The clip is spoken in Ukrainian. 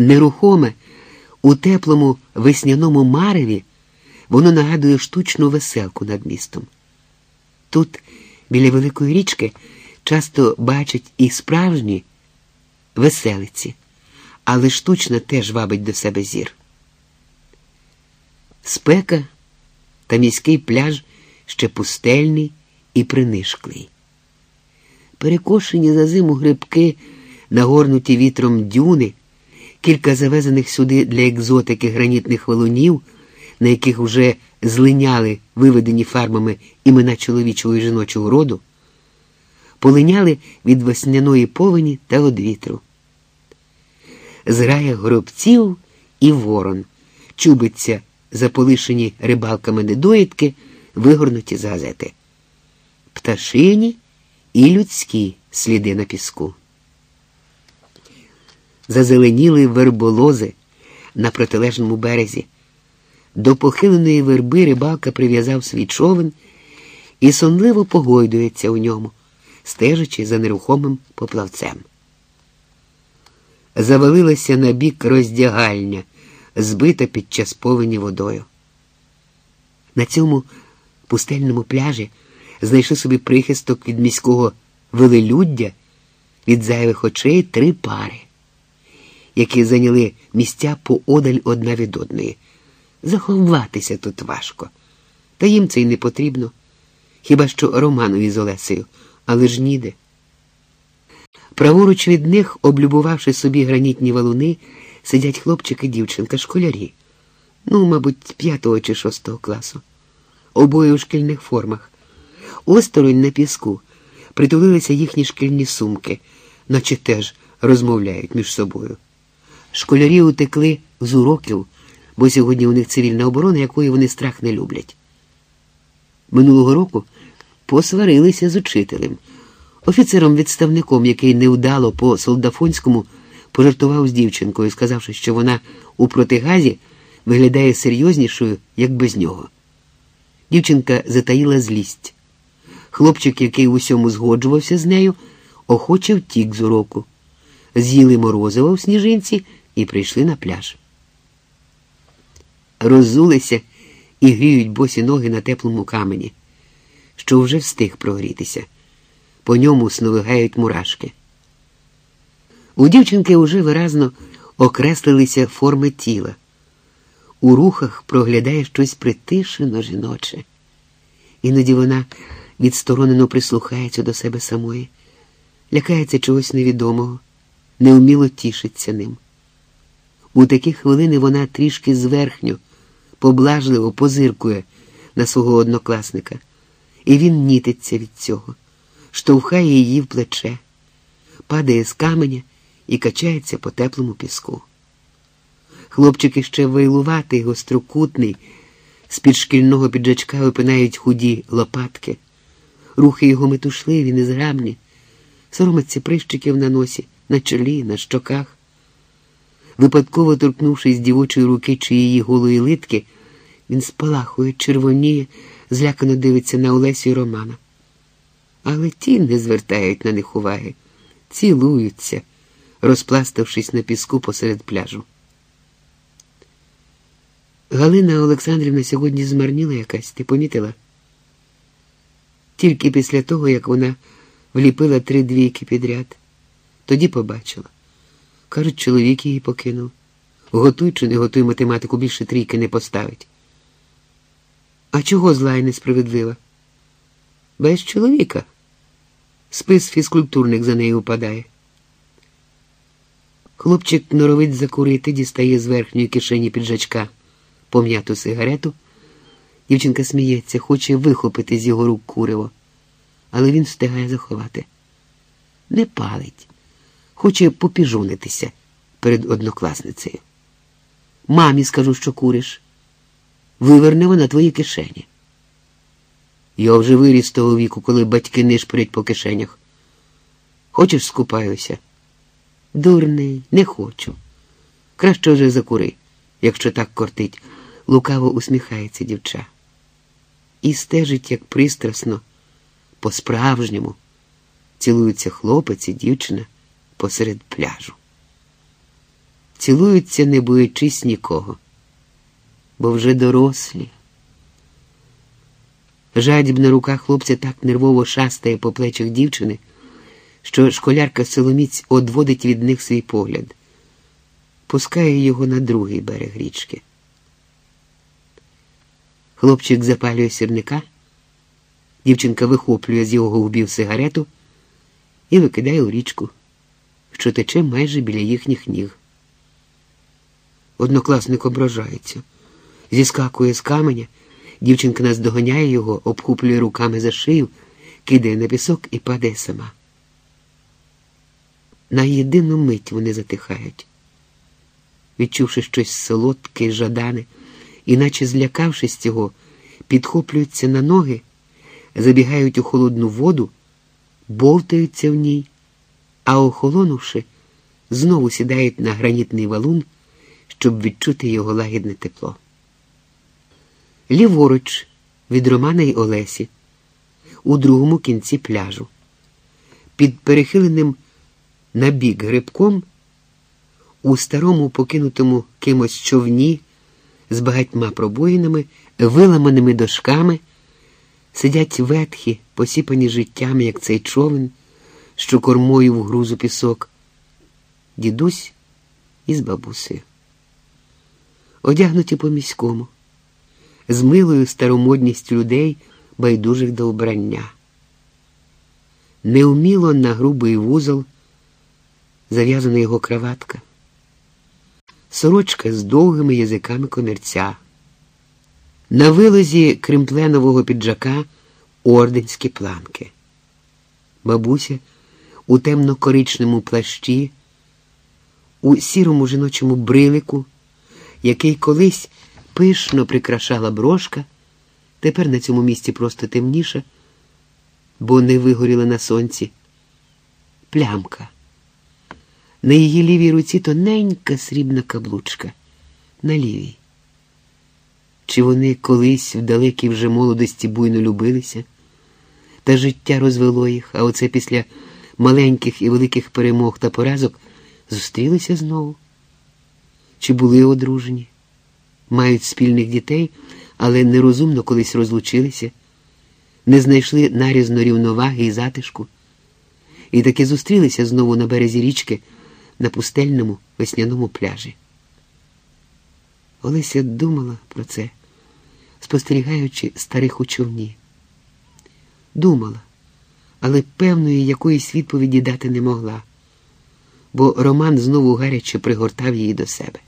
Нерухоме, у теплому весняному мареві воно нагадує штучну веселку над містом. Тут, біля великої річки, часто бачать і справжні веселиці, але штучна теж вабить до себе зір. Спека та міський пляж ще пустельний і принишклий. Перекошені за зиму грибки, нагорнуті вітром дюни, кілька завезених сюди для екзотики гранітних валунів, на яких вже злиняли виведені фармами імена чоловічого і жіночого роду, полиняли від весняної повені та од вітру. Зграя гробців і ворон чубиться заполишені рибалками недоїдки, вигорнуті з газети. Пташині і людські сліди на піску. Зазеленіли верболози на протилежному березі. До похиленої верби рибалка прив'язав свій човен і сонливо погойдується у ньому, стежачи за нерухомим поплавцем. Завалилася на бік роздягальня, збита під час повені водою. На цьому пустельному пляжі знайшли собі прихисток від міського велелюддя від зайвих очей три пари, які зайняли місця поодаль одна від одної. Заховатися тут важко, та їм це й не потрібно. Хіба що Романові з Олесею, але ж ніде. Праворуч від них, облюбувавши собі гранітні валуни, сидять хлопчик і дівчинка, школярі, ну, мабуть, п'ятого чи шостого класу, обоє у шкільних формах. Осторонь на піску притулилися їхні шкільні сумки, наче теж розмовляють між собою. Школярі утекли з уроків, бо сьогодні у них цивільна оборона, якої вони страх не люблять. Минулого року посварилися з учителем, офіцером-відставником, який невдало по солдафонському пожартував з дівчинкою, сказавши, що вона у протигазі виглядає серйознішою, як без нього. Дівчинка затаїла злість. Хлопчик, який в усьому згоджувався з нею, охоче втік з уроку. З'їли морозиво в сніжинці і прийшли на пляж. Роззулися і гріють босі ноги на теплому камені, що вже встиг прогрітися. По ньому сновигають мурашки. У дівчинки уже виразно окреслилися форми тіла. У рухах проглядає щось притишено жіноче. Іноді вона відсторонено прислухається до себе самої, лякається чогось невідомого, неуміло тішиться ним. У такі хвилини вона трішки зверхньо, поблажливо позиркує на свого однокласника, і він нітиться від цього, штовхає її в плече, падає з каменя і качається по теплому піску. Хлопчик іще вейлуватий, гострокутний, з-під шкільного піджачка випинають худі лопатки, рухи його метушливі, незграмні, соромиться прищиків на носі, на чолі, на щоках. Випадково торкнувшись дівочої руки чи її голої литки, він спалахує, червоніє, злякано дивиться на Олесю і Романа. Але ті не звертають на них уваги, цілуються розпластавшись на піску посеред пляжу. Галина Олександрівна сьогодні змарніла якась, ти помітила? Тільки після того, як вона вліпила три двійки підряд, тоді побачила. Кажуть, чоловік її покинув. Готуй чи не готуй математику більше трійки не поставить. А чого зла і несправедлива? Без чоловіка. Спис фізкультурник за нею упадає. Хлопчик норовить закурити, дістає з верхньої кишені піджачка пом'яту сигарету. Дівчинка сміється, хоче вихопити з його рук куриво, але він встигає заховати. Не палить, хоче попіжунитися перед однокласницею. Мамі скажу, що куриш. Виверне вона твої кишені. Я вже виріс того віку, коли батьки нишпорять по кишенях. Хочеш, скупаюся? Дурний, не хочу. Краще вже закури, якщо так кортить, лукаво усміхається дівча. І стежить, як пристрасно, по-справжньому цілуються хлопець і дівчина посеред пляжу. цілуються, не боючись нікого, бо вже дорослі. Жадібна рука хлопця так нервово шастає по плечах дівчини, що школярка Соломіць одводить від них свій погляд, пускає його на другий берег річки. Хлопчик запалює сірника, дівчинка вихоплює з його губів сигарету і викидає у річку, що тече майже біля їхніх ніг. Однокласник ображається, зіскакує з каменя, дівчинка наздоганяє його, обхуплює руками за шию, кидає на пісок і падає сама. На єдину мить вони затихають. Відчувши щось солодке жадане, іначе злякавшись цього, підхоплюються на ноги, забігають у холодну воду, бовтаються в ній, а охолонувши, знову сідають на гранітний валун, щоб відчути його лагідне тепло. Ліворуч від Романа й Олесі, у другому кінці пляжу, під перехиленим на бік грибком, у старому покинутому кимось човні з багатьма пробоїнами, виламаними дошками, сидять ветхі, посіпані життям, як цей човен, що кормою в грузу пісок, дідусь із бабусею. Одягнуті по міському, з милою старомодністю людей, байдужих до обрання. Неуміло на грубий вузол зав'язана його краватка сорочка з довгими язиками комірця. На вилозі кримпленового піджака орденські планки. Бабуся у темно-коричному плащі, у сірому жіночому брилику, який колись пишно прикрашала брошка, тепер на цьому місці просто темніша, бо не вигоріла на сонці. Плямка. На її лівій руці тоненька срібна каблучка, на лівій. Чи вони колись в далекій вже молодості буйно любилися, та життя розвело їх, а оце після маленьких і великих перемог та поразок зустрілися знову? Чи були одружені, мають спільних дітей, але нерозумно колись розлучилися, не знайшли нарізно рівноваги і затишку, і таки зустрілися знову на березі річки на пустельному весняному пляжі. Олеся думала про це, спостерігаючи старих у човні. Думала, але певної якоїсь відповіді дати не могла, бо Роман знову гаряче пригортав її до себе.